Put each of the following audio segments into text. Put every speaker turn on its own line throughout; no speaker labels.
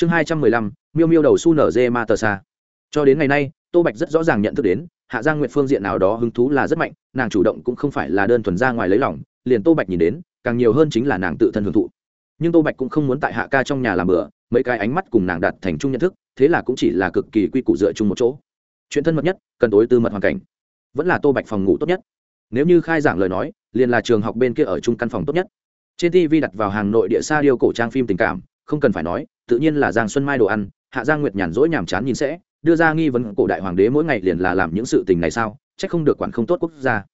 chương hai trăm mười lăm, miêu miêu đầu su nở dê ma tờ xa cho đến ngày nay, tô bạch rất rõ ràng nhận thức đến, hạ giang nguyệt phương diện nào đó hứng thú là rất mạnh, nàng chủ động cũng không phải là đơn thuần ra ngoài lấy lòng, liền tô bạch nhìn đến, càng nhiều hơn chính là nàng tự thân hưởng thụ. Nhưng tô bạch cũng không muốn tại hạ ca trong nhà làm bữa mấy cái ánh mắt cùng nàng đặt thành chung nhận thức, thế là cũng chỉ là cực kỳ quy củ dựa chung một chỗ. Chuyện thân mật nhất, cần tối tư mật hoàn cảnh. Vẫn là tô bạch phòng ngủ tốt nhất. Nếu như khai giảng lời nói, liền là trường học bên kia ở chung căn phòng tốt nhất. Trên tv đặt vào hàng nội địa xa điêu cổ trang phim tình cảm không cần phải nói, tự nhiên là giang xuân mai đồ ăn, hạ giang nguyệt nhàn rỗi nhàm chán nhìn sẽ, đưa ra nghi vấn cổ đại hoàng đế mỗi ngày liền là làm những sự tình này sao c h ắ c không được quản không tốt quốc gia.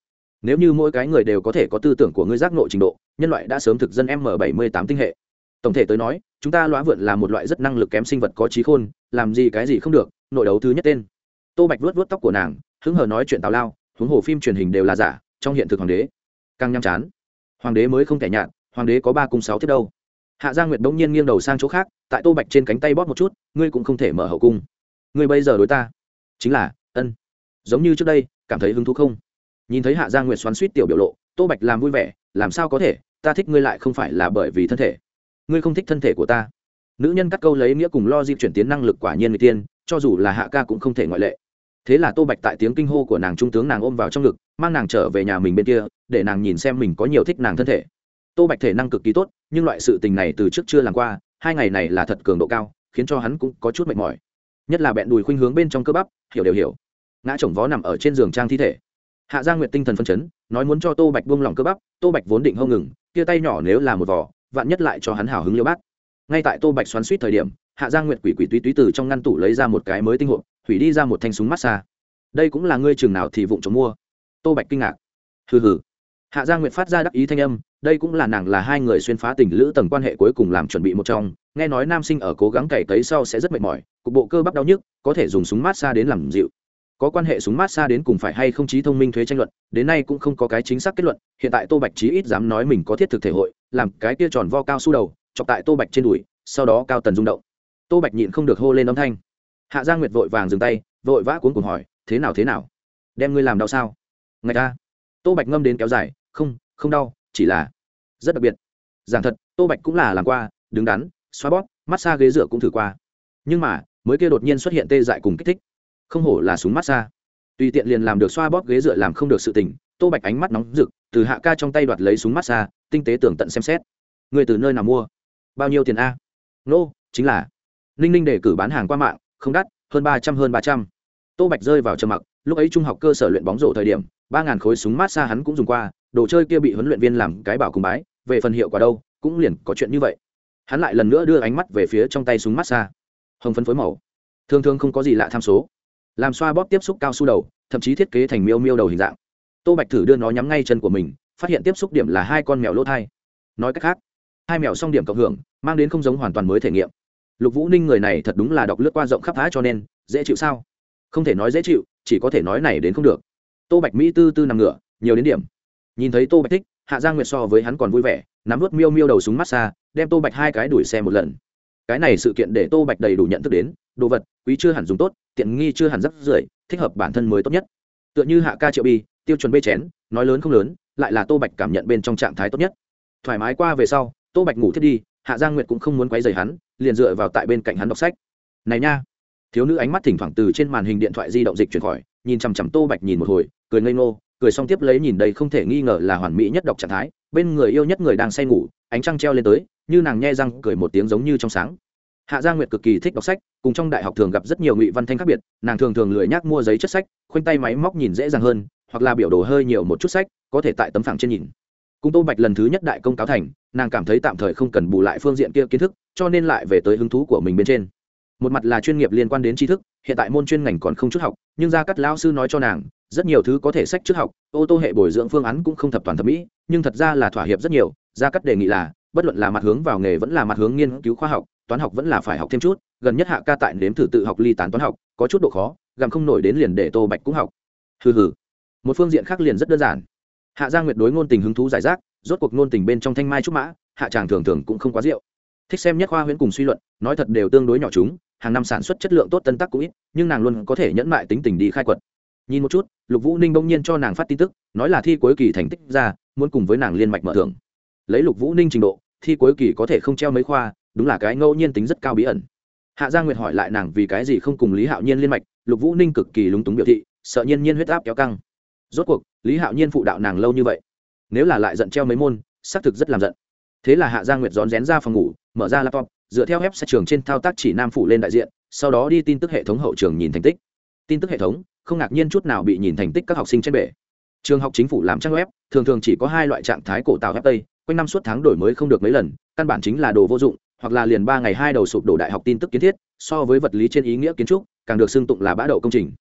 Nếu như mỗi cái người đều có thể có tư tưởng của ngươi giác nội trình độ, nhân loại đã sớm thực dân m bảy mươi tám tinh hệ. Tổng thể tới nói, chúng ta lõa vượn là một loại rất năng lực kém sinh vật có trí khôn, làm gì cái gì không được, nội đấu thứ nhất tên. Tô bạch vuốt vuốt tóc của nàng, hứng hờ nói chuyện tào lao, huống hồ phim truyền hình đều là giả, trong hiện thực hoàng đế. Càng nhăm chán. Hoàng đế mới không thể nhạt, hoàng đế có ba cung sáu thiết đâu hạ gia nguyệt bỗng nhiên nghiêng đầu sang chỗ khác, tại tô bạch trên cánh tay bóp một chút, ngươi cũng không thể mở hậu cung. Ngươi bây giờ đối ta chính là ân. Giống như trước đây, cảm thấy hứng thú không? Nhìn thấy hạ gia nguyệt xoắn suýt tiểu biểu lộ, tô bạch làm vui vẻ, làm sao có thể? Ta thích ngươi lại không phải là bởi vì thân thể. Ngươi không thích thân thể của ta. Nữ nhân cắt câu lấy nghĩa cùng lo dịp chuyển tiến năng lực quả nhiên người tiên, cho dù là hạ ca cũng không thể ngoại lệ. Thế là tô bạch tại tiếng kinh hô của nàng trung tướng nàng ôm vào trong ngực, mang nàng trở về nhà mình bên kia, để nàng nhìn xem mình có nhiều thích nàng thân thể tô bạch thể năng cực kỳ tốt, nhưng loại sự tình này từ trước chưa làm qua, hai ngày này là thật cường độ cao, khiến cho hắn cũng có chút mệt mỏi. Nhất là bẹn đùi khuynh hướng bên trong cơ bắp, hiểu đều hiểu. Ngã chồng vó nằm ở trên giường trang thi thể. Hạ gia nguyệt tinh thần phân chấn, nói muốn cho tô bạch buông lỏng cơ bắp, tô bạch vốn định hâu ngừng, kia tay nhỏ nếu là một vỏ vạn nhất lại cho hắn hào hứng liêu bác ngay tại tô bạch xoắn suýt thời điểm, hạ giang nguyệt quỷ quỷ túy túy từ trong ngăn tủ lấy ra một cái mới tinh hộp, hủy đi ra một thanh súng massage. Đây cũng là ngươi trường nào thì vụng chống mua. Tô bạch kinh ngạc. Hừ hừ. Hạ giang nguyệt phát ra đắc ý thanh âm đây cũng là nàng là hai người xuyên phá tình lữ tầng quan hệ cuối cùng làm chuẩn bị một trong. Nghe nói nam sinh ở cố gắng cày cấy sau sẽ rất mệt mỏi, cục bộ cơ bắp đau nhức, có thể dùng súng mát xa đến làm dịu. Có quan hệ súng mát xa đến cùng phải hay không trí thông minh thuế tranh luận, đến nay cũng không có cái chính xác kết luận, hiện tại tô bạch chí ít dám nói mình có thiết thực thể hội, làm cái kia tròn vo cao su đầu, chọc tại tô bạch trên đùi, sau đó cao tần rung động. Tô bạch nhịn không được hô lên âm thanh. Hạ giang nguyệt vội vàng dừng tay, vội vã cuốn cùng hỏi, thế nào thế nào? Đem ngươi làm đau sao? Ngày ta tô bạch ngâm đến kéo dài, không không đau chỉ là rất đặc biệt. Giảng thật tô bạch cũng là làm qua đứng đắn xoa bóp massage ghế dựa cũng thử qua. Nhưng mà mới kia đột nhiên xuất hiện tê dại cùng kích thích. Không hổ là súng massage. Tùy tiện liền làm được xoa bóp ghế dựa làm không được sự tình tô bạch ánh mắt nóng rực từ hạ ca trong tay đoạt lấy súng massage tinh tế tưởng tận xem xét. Người từ nơi nào mua? Bao nhiêu tiền a? Nô、no, chính là. Ninh ninh để cử bán hàng qua mạng không đắt hơn ba trăm hơn ba trăm. Tô bạch rơi vào trầm mặc lúc ấy trung học cơ sở luyện bóng rổ thời điểm ba ngàn khối súng mát xa hắn cũng dùng qua đồ chơi kia bị huấn luyện viên làm cái bảo cùng bái, về phần hiệu quả đâu, cũng liền có chuyện như vậy. Hắn lại lần nữa đưa ánh mắt về phía trong tay súng mát xa hồng phân phối màu. Thường thường không có gì lạ tham số. Làm xoa bóp tiếp xúc cao su đầu, thậm chí thiết kế thành miêu miêu đầu hình dạng. Tô bạch thử đưa nó nhắm ngay chân của mình, phát hiện tiếp xúc điểm là hai con mèo lỗ thai. Nói cách khác, hai mèo song điểm cộng hưởng, mang đến không giống hoàn toàn mới thể nghiệm. Lục vũ ninh người này thật đúng là đọc lướt qua rộng khắp phá cho nên, dễ chịu sao? Không thể nói dễ chịu, chỉ có thể nói này đến không được. Tô bạch mỹ tư tư nằm ngửa, nhiều đến điểm nhìn thấy tô bạch thích, hạ giang nguyệt so với hắn còn vui vẻ, nắm vớt miêu miêu đầu súng xa, đem tô bạch hai cái đuổi xe một lần. Cái này sự kiện để tô bạch đầy đủ nhận thức đến, đồ vật, quý chưa hẳn dùng tốt, tiện nghi chưa hẳn rắc rưởi, thích hợp bản thân mới tốt nhất. Tựa như hạ ca triệu bi, tiêu chuẩn bê chén, nói lớn không lớn, lại là tô bạch cảm nhận bên trong trạng thái tốt nhất. Thoải mái qua về sau, tô bạch ngủ thiết đi, hạ giang nguyệt cũng không muốn quấy rầy hắn, liền dựa vào tại bên cạnh hắn đọc sách. Này nha! Thiếu nữ ánh mắt thỉnh thoảng từ trên màn hình điện thoại di động dịch chuyển khỏi, nhìn chằm chằm tô bạch nhìn một hồi, cười ngây ngô cười xong tiếp lấy nhìn đây không thể nghi ngờ là hoàn mỹ nhất đọc trạng thái, bên người yêu nhất người đang say ngủ, ánh trăng treo lên tới, như nàng nhe răng cười một tiếng giống như trong sáng. Hạ gia nguyệt cực kỳ thích đọc sách, cùng trong đại học thường gặp rất nhiều ngụy văn thanh khác biệt, nàng thường thường lười nhác mua giấy chất sách, khoanh tay máy móc nhìn dễ dàng hơn, hoặc là biểu đồ hơi nhiều một chút sách, có thể tại tấm phẳng trên nhìn. Cùng tô bạch lần thứ nhất đại công cáo thành, nàng cảm thấy tạm thời không cần bù lại phương diện kia kiến thức, cho nên lại về tới hứng thú của mình bên trên. Một mặt là chuyên nghiệp liên quan đến tri thức hiện tại môn chuyên ngành còn không chút học, nhưng gia cắt lao sư nói cho nàng, rất nhiều thứ có thể sách trước học, ô tô hệ bồi dưỡng phương án cũng không thập toàn thẩm mỹ, nhưng thật ra là thỏa hiệp rất nhiều. Gia cắt đề nghị là, bất luận là mặt hướng vào nghề vẫn là mặt hướng nghiên cứu khoa học, toán học vẫn là phải học thêm chút, gần nhất hạ ca tại nếm thử tự học ly tán toán học, có chút độ khó, gặm không nổi đến liền để tô bạch cũng học. Hừ hừ. Một phương diện khác liền rất đơn giản. Hạ gia nguyệt đối ngôn tình hứng thú giải rác, rốt cuộc ngôn tình bên trong thanh mai trúc mã, hạ tràng thường thường cũng không quá rượu. Thích xem nhất khoa huyễn cùng suy luận, nói thật đều tương đối nhỏ chúng hàng năm sản xuất chất lượng tốt tân tắc cũng ít, nhưng nàng luôn có thể nhẫn mại tính tình đi khai quật. Nhìn một chút, lục vũ ninh bỗng nhiên cho nàng phát tin tức, nói là thi cuối kỳ thành tích ra, muốn cùng với nàng liên mạch mở thưởng. Lấy lục vũ ninh trình độ, thi cuối kỳ có thể không treo mấy khoa, đúng là cái ngẫu nhiên tính rất cao bí ẩn. Hạ gia nguyệt hỏi lại nàng vì cái gì không cùng lý hạo nhiên liên mạch, lục vũ ninh cực kỳ lúng túng biểu thị, sợ nhiên nhiên huyết áp kéo căng. Rốt cuộc, lý hạo nhiên phụ đạo nàng lâu như vậy, nếu là lại giận treo mấy môn, xác thực rất làm giận. Thế là hạ gia nguyệt rón rén ra phòng ngủ, mở ra laptop dựa theo web sẽ trường trên thao tác chỉ nam phụ lên đại diện, sau đó đi tin tức hệ thống hậu trường nhìn thành tích. Tin tức hệ thống, không ngạc nhiên chút nào bị nhìn thành tích các học sinh trên bể trường học chính phủ làm trang web, thường thường chỉ có hai loại trạng thái cổ tạo web tây, quanh năm suốt tháng đổi mới không được mấy lần, căn bản chính là đồ vô dụng, hoặc là liền ba ngày hai đầu sụp đổ đại học tin tức kiến thiết, so với vật lý trên ý nghĩa kiến trúc, càng được xưng tụng là bã đậu công trình.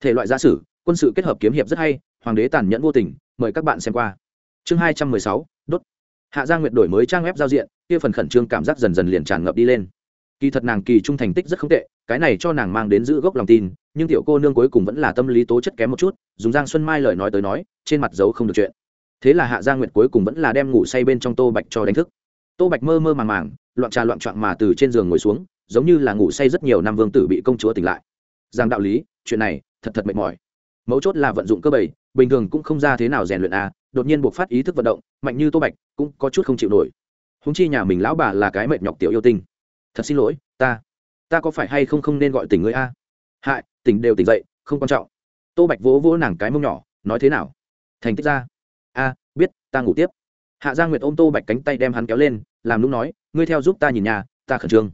Thể loại giả sử, quân sự kết hợp kiếm hiệp rất hay, hoàng đế tàn nhẫn vô tình, mời các bạn xem qua. Chương hai trăm mười sáu hạ gia nguyệt đổi mới trang web giao diện, kia phần khẩn trương cảm giác dần dần liền tràn ngập đi lên. Kỳ thật nàng kỳ trung thành tích rất không tệ, cái này cho nàng mang đến giữ gốc lòng tin, nhưng tiểu cô nương cuối cùng vẫn là tâm lý tố chất kém một chút, dùng giang xuân mai lời nói tới nói, trên mặt giấu không được chuyện. Thế là hạ gia nguyệt cuối cùng vẫn là đem ngủ say bên trong tô bạch cho đánh thức. Tô bạch mơ mơ màng màng, loạn trà loạn trọn mà từ trên giường ngồi xuống, giống như là ngủ say rất nhiều năm vương tử bị công chúa tỉnh lại. Giang đạo lý, chuyện này thật thật mệt mỏi. Mấu chốt là vận dụng cơ bầy, bình thường cũng không ra thế nào rèn luyện à đột nhiên buộc phát ý thức vận động, mạnh như tô bạch, cũng có chút không chịu nổi. Húng chi nhà mình lão bà là cái mệt nhọc tiểu yêu tinh. Thật xin lỗi, ta ta có phải hay không không nên gọi tỉnh ngươi a? Hại, tỉnh đều tỉnh dậy, không quan trọng. Tô bạch vỗ vỗ nàng cái mông nhỏ, nói thế nào? Thành tích ra. A, biết, ta ngủ tiếp. Hạ gia nguyệt ôm tô bạch cánh tay đem hắn kéo lên, làm lúc nói, ngươi theo giúp ta nhìn nhà, ta khẩn trương.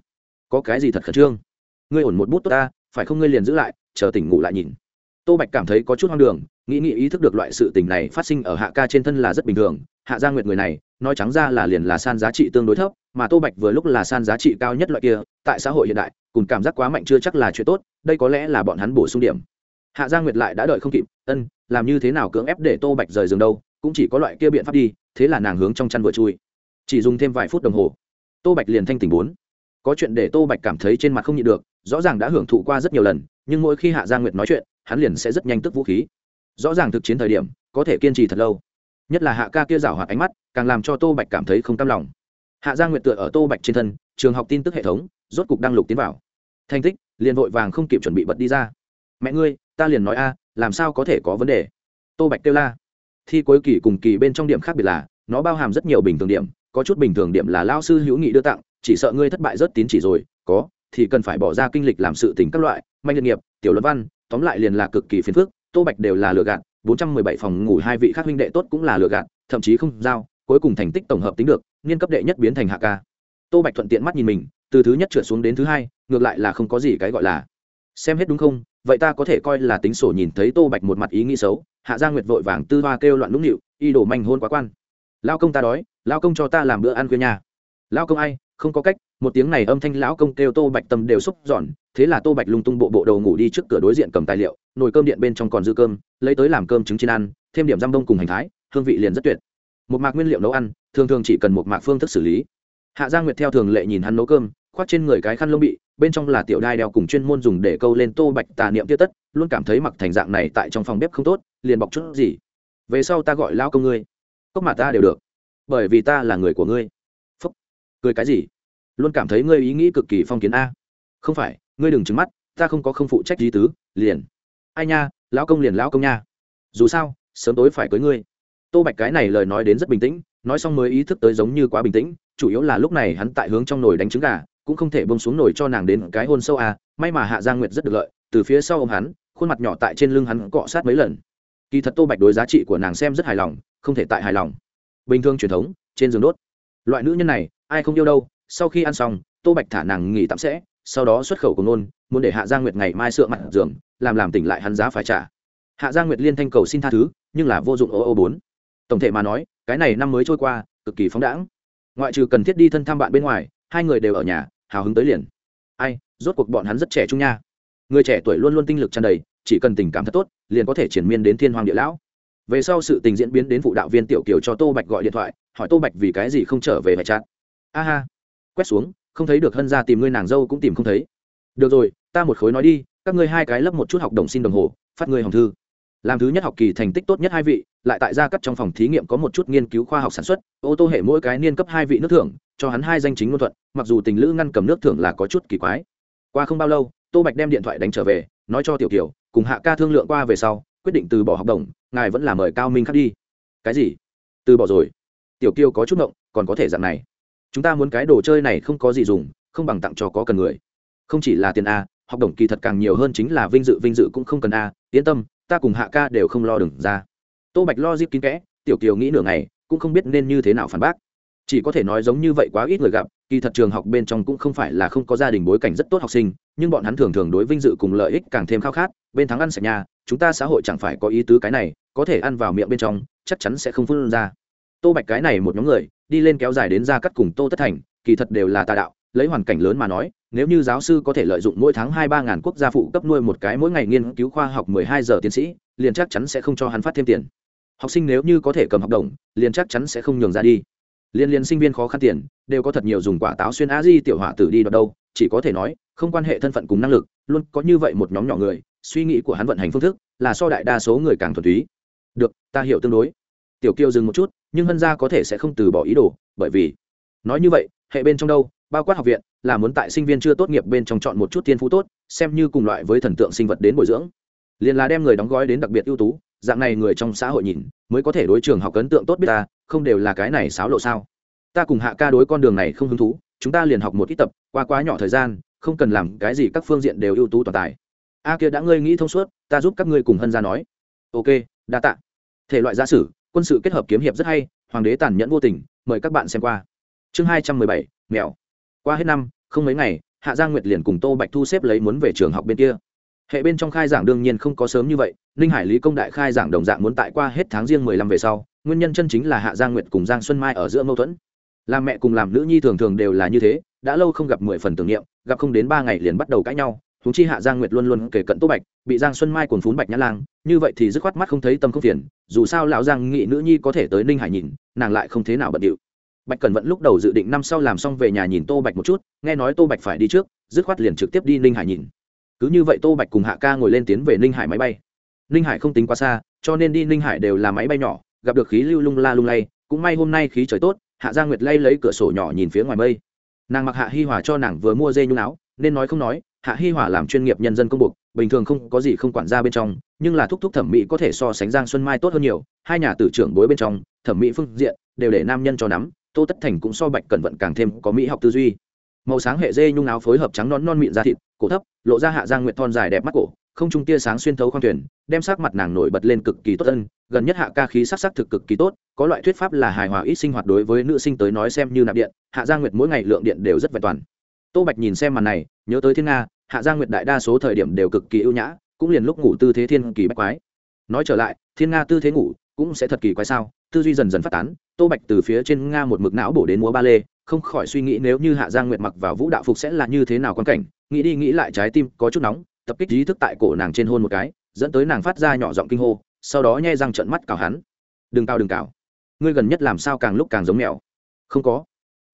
Có cái gì thật khẩn trương? Ngươi ổn một bút tốt ta, phải không ngươi liền giữ lại, chờ tỉnh ngủ lại nhìn. Tô bạch cảm thấy có chút hoang đường nghĩ nghĩ ý thức được loại sự tình này phát sinh ở hạ ca trên thân là rất bình thường, hạ gia nguyệt người này, nói trắng ra là liền là san giá trị tương đối thấp, mà tô bạch vừa lúc là san giá trị cao nhất loại kia, tại xã hội hiện đại, cùng cảm giác quá mạnh chưa chắc là chuyện tốt, đây có lẽ là bọn hắn bổ sung điểm. Hạ gia nguyệt lại đã đợi không kịp, ân, làm như thế nào cưỡng ép để tô bạch rời giường đâu, cũng chỉ có loại kia biện pháp đi, thế là nàng hướng trong chăn vừa chui. Chỉ dùng thêm vài phút đồng hồ, tô bạch liền thanh tỉnh bốn. Có chuyện để tô bạch cảm thấy trên mặt không nhịn được, rõ ràng đã hưởng thụ qua rất nhiều lần, nhưng mỗi khi hạ gia nguyệt nói chuyện, hắn liền sẽ rất nhanh tức vũ khí rõ ràng thực chiến thời điểm, có thể kiên trì thật lâu. Nhất là hạ ca kia rảo hoạt ánh mắt, càng làm cho tô bạch cảm thấy không cam lòng. Hạ gia nguyệt tựa ở tô bạch trên thân, trường học tin tức hệ thống, rốt cục đăng lục tiến vào. Thành tích, liền vội vàng không kịp chuẩn bị bật đi ra. Mẹ ngươi, ta liền nói a, làm sao có thể có vấn đề? Tô bạch kêu la. Thi cuối kỳ cùng kỳ bên trong điểm khác biệt là, nó bao hàm rất nhiều bình thường điểm, có chút bình thường điểm là lao sư hữu nghị đưa tặng, chỉ sợ ngươi thất bại rất tín chỉ rồi, có, thì cần phải bỏ ra kinh lịch làm sự tình các loại, manh nghiệp, tiểu luận văn, tóm lại liền là cực kỳ phiền phức tô bạch đều là lừa gạt, bốn trăm mười bảy phòng ngủ hai vị khác huynh đệ tốt cũng là lừa gạt, thậm chí không giao, cuối cùng thành tích tổng hợp tính được, niên cấp đệ nhất biến thành hạ ca. Tô bạch thuận tiện mắt nhìn mình, từ thứ nhất trượt xuống đến thứ hai, ngược lại là không có gì cái gọi là. Xem hết đúng không? Vậy ta có thể coi là tính sổ nhìn thấy tô bạch một mặt ý nghĩ xấu, hạ gia nguyệt vội vàng tư hoa kêu loạn lũng nịu y đổ manh hôn quá quan. Lao công ta đói, lao công cho ta làm bữa ăn khuya nhà. Lao công ai? Không có cách, một tiếng này âm thanh lão công kêu tô bạch tâm đều xúc giòn, thế là tô bạch lung tung bộ bộ đầu ngủ đi trước cửa đối diện cầm tài liệu, nồi cơm điện bên trong còn dư cơm, lấy tới làm cơm trứng chiên ăn, thêm điểm răm đông cùng hành thái, hương vị liền rất tuyệt. Một mạc nguyên liệu nấu ăn, thường thường chỉ cần một mạc phương thức xử lý. Hạ gia nguyệt theo thường lệ nhìn hắn nấu cơm, khoác trên người cái khăn lông bị, bên trong là tiểu đai đeo cùng chuyên môn dùng để câu lên tô bạch tà niệm tiết tất, luôn cảm thấy mặc thành dạng này tại trong phòng bếp không tốt, liền bọc chút gì. Về sau ta gọi lao công ngươi. Cốc mà ta đều được. Bởi vì ta là người của ngươi cười cái gì? Luôn cảm thấy ngươi ý nghĩ cực kỳ phong kiến a. Không phải, ngươi đừng trứng mắt, ta không có không phụ trách gì tứ, liền. Ai nha, lão công liền lão công nha. Dù sao, sớm tối phải cưới ngươi. Tô bạch cái này lời nói đến rất bình tĩnh, nói xong mới ý thức tới giống như quá bình tĩnh, chủ yếu là lúc này hắn tại hướng trong nồi đánh trứng gà, cũng không thể bông xuống nồi cho nàng đến cái hôn sâu à may mà hạ giang nguyệt rất được lợi, từ phía sau ô m hắn, khuôn mặt nhỏ tại trên lưng hắn cọ sát mấy lần. Kỳ thật tô bạch đối giá trị của nàng xem rất hài lòng, không thể tại hài lòng. Bình thường truyền thống, trên giường đốt. Loại nữ nhân này ai không yêu đâu, sau khi ăn xong, tô bạch thả nàng nghỉ tạm sẽ, sau đó xuất khẩu của nôn, muốn để hạ gia nguyệt ngày mai sửa mặt giường, làm làm tỉnh lại hắn giá phải trả. Hạ gia nguyệt liên thanh cầu xin tha thứ, nhưng là vô dụng ô ô bốn. Tổng thể mà nói, cái này năm mới trôi qua, cực kỳ phóng đãng. Ngoại trừ cần thiết đi thân thăm bạn bên ngoài, hai người đều ở nhà, hào hứng tới liền. Ai, rốt cuộc bọn hắn rất trẻ trung nha. Người trẻ tuổi luôn luôn tinh lực tràn đầy, chỉ cần tình cảm thật tốt, liền có thể triển miên đến thiên hoàng địa lão. Về sau sự tình diễn biến đến phụ đạo viên tiểu kiều cho tô bạch gọi điện thoại, hỏi tô bạch vì cái gì không trở về hệ trạng a ha. Quét xuống, không thấy được hân ra tìm ngươi nàng dâu cũng tìm không thấy. Được rồi, ta một khối nói đi, các ngươi hai cái lấp một chút học đồng xin đồng hồ, phát ngươi hồng thư. Làm thứ nhất học kỳ thành tích tốt nhất hai vị, lại tại gia cắt trong phòng thí nghiệm có một chút nghiên cứu khoa học sản xuất, ô tô hệ mỗi cái niên cấp hai vị nước thưởng, cho hắn hai danh chính ngôn thuận, mặc dù tình lữ ngăn cầm nước thưởng là có chút kỳ quái. Qua không bao lâu, tô bạch đem điện thoại đánh trở về, nói cho tiểu kiều, cùng hạ ca thương lượng qua về sau, quyết định từ bỏ học đồng, ngài vẫn là mời cao minh khắc đi. Cái gì? Từ bỏ rồi. Tiểu kiều có chút ngộng, còn có thể dạng này chúng ta muốn cái đồ chơi này không có gì dùng, không bằng tặng cho có cần người. Không chỉ là tiền a, học đồng kỳ thật càng nhiều hơn chính là vinh dự vinh dự cũng không cần a, yên tâm, ta cùng hạ ca đều không lo đừng ra. Tô bạch lo dip kín kẽ, tiểu kiều nghĩ nửa ngày, cũng không biết nên như thế nào phản bác. Chỉ có thể nói giống như vậy quá ít người gặp, kỳ thật trường học bên trong cũng không phải là không có gia đình bối cảnh rất tốt học sinh, nhưng bọn hắn thường thường đối vinh dự cùng lợi ích càng thêm khao khát, bên thắng ăn sạch nhà, chúng ta xã hội chẳng phải có ý tứ cái này, có thể ăn vào miệng bên trong, chắc chắn sẽ không phân ra tô bạch cái này một nhóm người, đi lên kéo dài đến ra cắt cùng tô tất thành, kỳ thật đều là tà đạo, lấy hoàn cảnh lớn mà nói, nếu như giáo sư có thể lợi dụng mỗi tháng hai ba ngàn quốc gia phụ cấp nuôi một cái mỗi ngày nghiên cứu khoa học mười hai giờ tiến sĩ, liền chắc chắn sẽ không cho hắn phát thêm tiền. Học sinh nếu như có thể cầm học đồng, liền chắc chắn sẽ không nhường ra đi. Liên liên sinh viên khó khăn tiền, đều có thật nhiều dùng quả táo xuyên á di tiểu hỏa tử đi đoạt đâu, chỉ có thể nói, không quan hệ thân phận cùng năng lực, luôn có như vậy một nhóm nhỏ người, suy nghĩ của hắn vận hành phương thức là so đại đa số người càng thuần túy. Được, ta hiểu tương đối. Tiểu kiêu dừng một chút nhưng hân gia có thể sẽ không từ bỏ ý đồ, bởi vì, nói như vậy, hệ bên trong đâu, bao quát học viện, là muốn tại sinh viên chưa tốt nghiệp bên trong chọn một chút thiên phú tốt, xem như cùng loại với thần tượng sinh vật đến bồi dưỡng. Liền là đem người đóng gói đến đặc biệt ưu tú, dạng này người trong xã hội nhìn, mới có thể đối trường học ấn tượng tốt biết ta, không đều là cái này xáo lộ sao? Ta cùng hạ ca đối con đường này không hứng thú, chúng ta liền học một ít tập, qua quá nhỏ thời gian, không cần làm cái gì các phương diện đều ưu tú toàn tài. A kia đã ngươi nghĩ thông suốt, ta giúp các ngươi cùng hân ra nói. Ok, đa tạ. Thể loại gia sử quân sự kết hợp kiếm hiệp rất hay, hoàng đế tàn nhẫn vô tình, mời các bạn xem qua. Chương hai trăm mười bảy, mèo. Qua hết năm, không mấy ngày, hạ giang nguyệt liền cùng tô bạch thu xếp lấy muốn về trường học bên kia. Hệ bên trong khai giảng đương nhiên không có sớm như vậy, ninh hải lý công đại khai giảng đồng dạng muốn tại qua hết tháng riêng mười lăm về sau, nguyên nhân chân chính là hạ giang nguyệt cùng giang xuân mai ở giữa mâu thuẫn. Làm mẹ cùng làm nữ nhi thường thường đều là như thế, đã lâu không gặp mười phần tưởng niệm, gặp không đến ba ngày liền bắt đầu cãi nhau huống chi hạ giang nguyệt luôn luôn kể cận tô bạch, bị giang xuân mai cuồn phún bạch nhã lang, như vậy thì dứt khoát mắt không thấy tâm không phiền, dù sao lão giang nghị nữ nhi có thể tới ninh hải nhìn, nàng lại không thế nào bận điệu. Bạch cần vẫn lúc đầu dự định năm sau làm xong về nhà nhìn tô bạch một chút, nghe nói tô bạch phải đi trước, dứt khoát liền trực tiếp đi ninh hải nhìn. Cứ như vậy tô bạch cùng hạ ca ngồi lên tiến về ninh hải máy bay. Ninh hải không tính quá xa, cho nên đi ninh hải đều là máy bay nhỏ, gặp được khí lưu lung la lung lay, cũng may hôm nay khí trời tốt, hạ giang nguyệt lay lấy cửa sổ nhỏ nhìn phía ngoài mây. Nàng mặc hạ hi hòa cho nàng vừa mua dê nhung áo, nên nói không nói hạ hi hòa làm chuyên nghiệp nhân dân công buộc, bình thường không có gì không quản ra bên trong, nhưng là thúc thúc thẩm mỹ có thể so sánh giang xuân mai tốt hơn nhiều. Hai nhà tử trưởng bối bên trong, thẩm mỹ phương diện, đều để nam nhân cho nắm, tô tất thành cũng so bạch cẩn vận càng thêm có mỹ học tư duy. Màu sáng hệ dê nhung áo phối hợp trắng nón non mịn da thịt, cổ thấp, lộ ra hạ giang nguyệt thon dài đẹp mắt cổ, không trung tia sáng xuyên thấu khoang thuyền, đem sắc mặt nàng nổi bật lên cực kỳ tốt ân gần nhất hạ ca khí sắc sắc thực cực kỳ tốt, có loại thuyết pháp là hài hòa ít sinh hoạt đối với nữ sinh tới nói xem như nạp điện, hạ giang nguyệt mỗi ngày lượng điện đều rất vẹn toàn. Tô bạch nhìn xem màn này, nhớ tới thiên nga hạ giang nguyệt đại đa số thời điểm đều cực kỳ ưu nhã, cũng liền lúc ngủ tư thế thiên kỳ bách quái. Nói trở lại, thiên nga tư thế ngủ cũng sẽ thật kỳ quái sao? Tư duy dần dần phát tán, tô bạch từ phía trên nga một mực não bổ đến múa ba lê, không khỏi suy nghĩ nếu như hạ giang nguyệt mặc vào vũ đạo phục sẽ là như thế nào quan cảnh, nghĩ đi nghĩ lại trái tim có chút nóng, tập kích trí thức tại cổ nàng trên hôn một cái, dẫn tới nàng phát ra nhỏ giọng kinh hô, sau đó nhai răng trận mắt cào hắn. Đừng cào đừng cào. Ngươi gần nhất làm sao càng lúc càng giống mèo? Không có.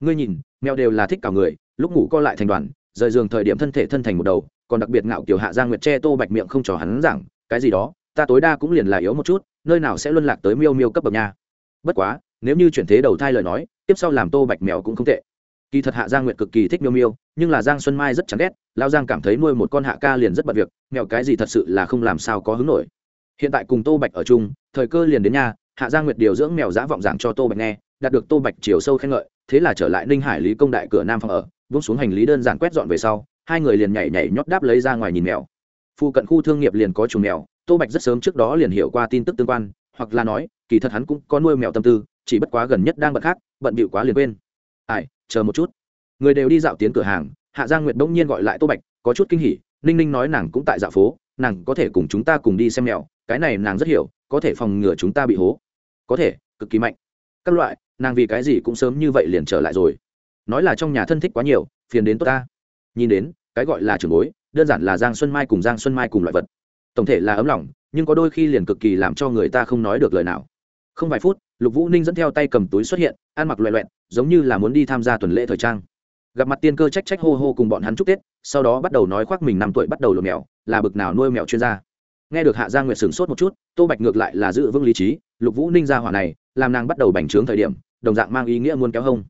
Ngươi nhìn, mèo đều là thích cào người, lúc ngủ co lại thành đoàn rời giường thời điểm thân thể thân thành một đầu, còn đặc biệt ngạo kiểu hạ giang nguyệt che tô bạch miệng không cho hắn rằng cái gì đó, ta tối đa cũng liền là yếu một chút, nơi nào sẽ luân lạc tới miêu miêu cấp bậc nha. Bất quá, nếu như chuyển thế đầu thai lời nói, tiếp sau làm tô bạch mèo cũng không tệ. Kỳ thật hạ giang nguyệt cực kỳ thích miêu miêu, nhưng là giang xuân mai rất chán ghét, lao giang cảm thấy nuôi một con hạ ca liền rất bật việc, mèo cái gì thật sự là không làm sao có hứng nổi. Hiện tại cùng tô bạch ở chung, thời cơ liền đến nhà hạ giang nguyệt điều dưỡng mèo giã vọng giảng cho tô bạch nghe, đạt được tô bạch chiều sâu khen ngợi, thế là trở lại ninh hải lý công đại cửa nam phòng ở vung xuống hành lý đơn giản quét dọn về sau, hai người liền nhảy nhảy nhót đáp lấy ra ngoài nhìn mèo. Phụ cận khu thương nghiệp liền có chuồng mèo, tô bạch rất sớm trước đó liền hiểu qua tin tức tương quan, hoặc là nói, kỳ thật hắn cũng có nuôi mèo tâm tư, chỉ bất quá gần nhất đang bận khác, bận bịu quá liền quên. Ai, chờ một chút. Người đều đi dạo tiến cửa hàng, hạ giang nguyệt bỗng nhiên gọi lại tô bạch, có chút kinh hỉ, ninh ninh nói nàng cũng tại dạo phố, nàng có thể cùng chúng ta cùng đi xem mèo, cái này nàng rất hiểu, có thể phòng ngừa chúng ta bị hố. Có thể, cực kỳ mạnh. Các loại, nàng vì cái gì cũng sớm như vậy liền trở lại rồi nói là trong nhà thân thích quá nhiều, phiền đến tốt ta. Nhìn đến, cái gọi là trường bối, đơn giản là giang xuân mai cùng giang xuân mai cùng loại vật. Tổng thể là ấm lòng, nhưng có đôi khi liền cực kỳ làm cho người ta không nói được lời nào. Không vài phút, lục vũ ninh dẫn theo tay cầm túi xuất hiện, ăn mặc loẹ loẹn giống như là muốn đi tham gia tuần lễ thời trang. Gặp mặt tiên cơ trách trách hô hô cùng bọn hắn chúc tết, sau đó bắt đầu nói khoác mình năm tuổi bắt đầu lột mèo, là bực nào nuôi mèo chuyên gia. Nghe được hạ gia nguyệt sửng sốt một chút, tô bạch ngược lại là giữ vững lý trí, lục vũ ninh ra hỏa này, làm nàng bắt đầu bành trướng thời điểm, đồng dạng mang ý nghĩa muốn kéo hông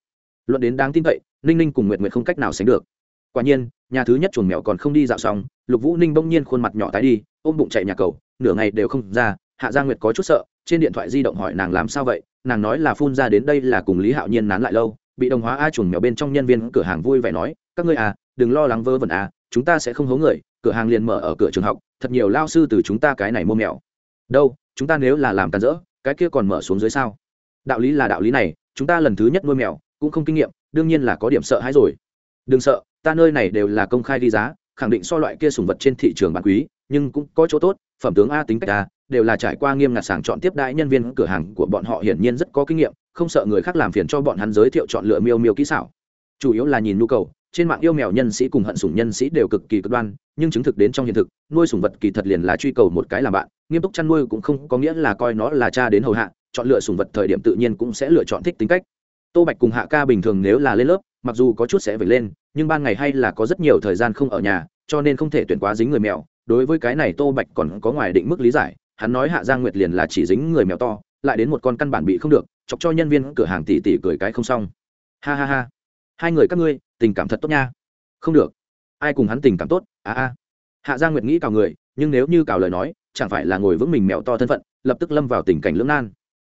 luận đến đáng tin cậy, ninh ninh cùng nguyệt nguyệt không cách nào sánh được. Quả nhiên, nhà thứ nhất chuồng mèo còn không đi dạo xong, lục vũ ninh bỗng nhiên khuôn mặt nhỏ tái đi, ôm bụng chạy nhà cầu, nửa ngày đều không ra, hạ gia nguyệt có chút sợ, trên điện thoại di động hỏi nàng làm sao vậy, nàng nói là phun ra đến đây là cùng lý hạo nhiên nán lại lâu, bị đồng hóa a chuồng mèo bên trong nhân viên cửa hàng vui vẻ nói, các ngươi à đừng lo lắng vơ vẩn à chúng ta sẽ không hố người, cửa hàng liền mở ở cửa trường học, thật nhiều lao sư từ chúng ta cái này mua mèo. Đâu, chúng ta nếu là làm tàn rỡ, cái kia còn mở xuống dưới sao? Đạo lý là đạo lý này, chúng ta lần thứ nhất nuôi mèo cũng không kinh nghiệm, đương nhiên là có điểm sợ hãi rồi. Đừng sợ, ta nơi này đều là công khai đi giá, khẳng định so loại kia sùng vật trên thị trường bán quý, nhưng cũng có chỗ tốt, phẩm tướng a tính cách a, đều là trải qua nghiêm ngặt sàng chọn tiếp đãi nhân viên cửa hàng của bọn họ hiển nhiên rất có kinh nghiệm, không sợ người khác làm phiền cho bọn hắn giới thiệu chọn lựa miêu miêu kỹ xảo. Chủ yếu là nhìn nhu cầu, trên mạng yêu mèo nhân sĩ cùng hận sủng nhân sĩ đều cực kỳ cực đoan, nhưng chứng thực đến trong hiện thực, nuôi sủng vật kỳ thật liền là truy cầu một cái làm bạn, nghiêm túc chăn nuôi cũng không có nghĩa là coi nó là cha đến hầu hạ, chọn lựa sủng vật thời điểm tự nhiên cũng sẽ lựa chọn thích tính cách tô bạch cùng hạ ca bình thường nếu là lên lớp, mặc dù có chút sẽ về lên, nhưng ban ngày hay là có rất nhiều thời gian không ở nhà, cho nên không thể tuyển quá dính người mèo. Đối với cái này tô bạch còn có ngoài định mức lý giải, hắn nói hạ giang nguyệt liền là chỉ dính người mèo to, lại đến một con căn bản bị không được, chọc cho nhân viên cửa hàng tỉ tỉ cười cái không xong. Ha ha ha. Hai người các ngươi, tình cảm thật tốt nha. Không được. Ai cùng hắn tình cảm tốt? À a. Hạ giang nguyệt nghĩ cào người, nhưng nếu như cào lời nói, chẳng phải là ngồi vững mình mèo to thân phận, lập tức lâm vào tình cảnh lưỡng nan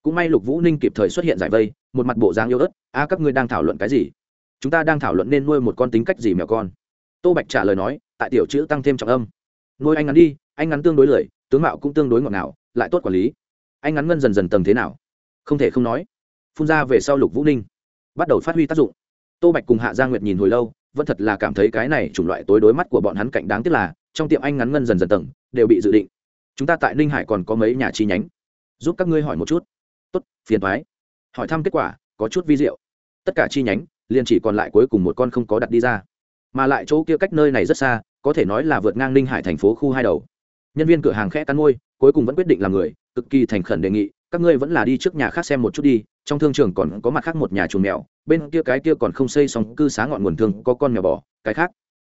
cũng may lục vũ ninh kịp thời xuất hiện giải vây, một mặt bộ dáng yêu ớt, a, các ngươi đang thảo luận cái gì? Chúng ta đang thảo luận nên nuôi một con tính cách gì mèo con? Tô bạch trả lời nói, tại tiểu chữ tăng thêm trọng âm. Nuôi anh ngắn đi, anh ngắn tương đối lười, tướng mạo cũng tương đối ngọt ngào, lại tốt quản lý. Anh ngắn ngân dần dần tầng thế nào? Không thể không nói. Phun ra về sau lục vũ ninh bắt đầu phát huy tác dụng. Tô bạch cùng hạ gia nguyệt nhìn hồi lâu, vẫn thật là cảm thấy cái này chủng loại tối đối mắt của bọn hắn cạnh đáng tiếc là, trong tiệm anh ngắn ngân dần dần tầng, đều bị dự định. Chúng ta tại ninh hải còn có mấy nhà chi nhánh. Giúp các ngươi hỏi một chút tốt, phiền thoái hỏi thăm kết quả, có chút vi diệu. Tất cả chi nhánh, liền chỉ còn lại cuối cùng một con không có đặt đi ra. Mà lại chỗ kia cách nơi này rất xa, có thể nói là vượt ngang ninh hải thành phố khu hai đầu. Nhân viên cửa hàng khẽ cắn môi, cuối cùng vẫn quyết định làm người, cực kỳ thành khẩn đề nghị, các ngươi vẫn là đi trước nhà khác xem một chút đi, trong thương trường còn có mặt khác một nhà chuồng mèo, bên kia cái kia còn không xây xong cư xá ngọn nguồn thương, có con mèo bò, cái khác.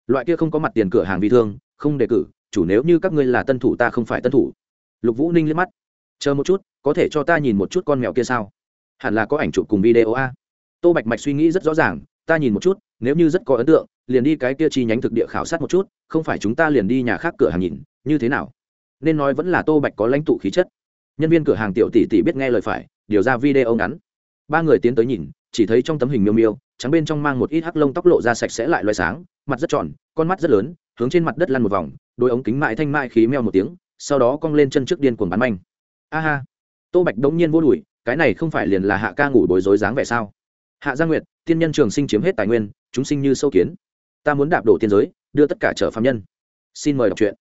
Loại kia không có mặt tiền cửa hàng vi thương, không đề cử, chủ nếu như các ngươi là tân thủ ta không phải tân thủ. Lục vũ ninh liếc mắt. Chờ một chút có thể cho ta nhìn một chút con mèo kia sao? Hẳn là có ảnh chụp cùng video a. Tô bạch mạch suy nghĩ rất rõ ràng, ta nhìn một chút, nếu như rất có ấn tượng, liền đi cái kia chi nhánh thực địa khảo sát một chút, không phải chúng ta liền đi nhà khác cửa hàng nhìn, như thế nào? Nên nói vẫn là tô bạch có lãnh tụ khí chất. Nhân viên cửa hàng tiểu tỷ tỷ biết nghe lời phải, điều ra video ngắn. Ba người tiến tới nhìn, chỉ thấy trong tấm hình miêu miêu, trắng bên trong mang một ít hắc lông tóc lộ ra sạch sẽ lại loay sáng, mặt rất tròn, con mắt rất lớn, hướng trên mặt đất lăn một vòng, đôi ống kính mại thanh mại khí meo một tiếng, sau đó cong lên chân trước điên cuồng bắn manh. A ha! Tô bạch đống nhiên vô đùi, cái này không phải liền là hạ ca ngủ bối rối dáng vẻ sao? Hạ gia nguyệt, tiên nhân trường sinh chiếm hết tài nguyên, chúng sinh như sâu kiến. Ta muốn đạp đổ tiên giới, đưa tất cả trở phạm nhân. Xin mời đọc truyện.